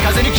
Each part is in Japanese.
風に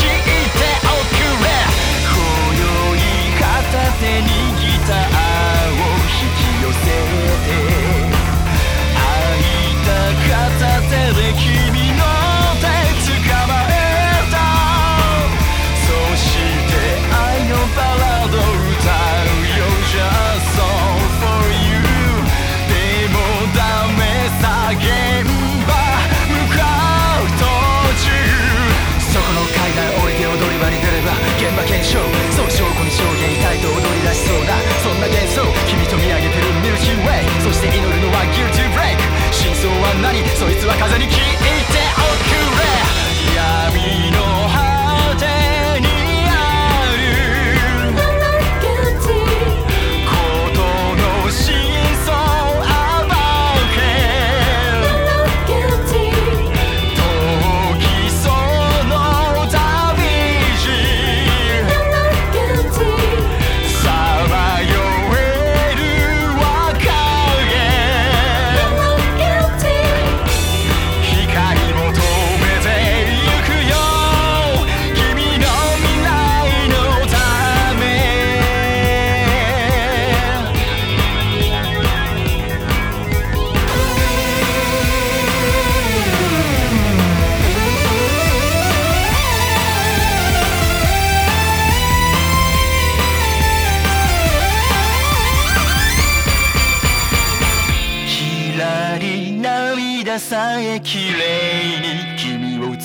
さえ綺麗に君を映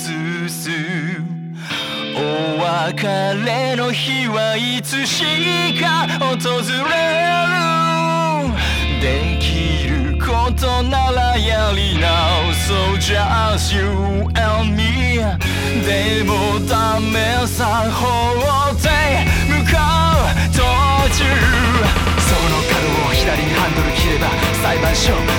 す。お別れの日はいつしか訪れる。できることならやりなそう。Just you and me でもダメさ放って向かう。途中。その角を左にハンドル切れば裁判所。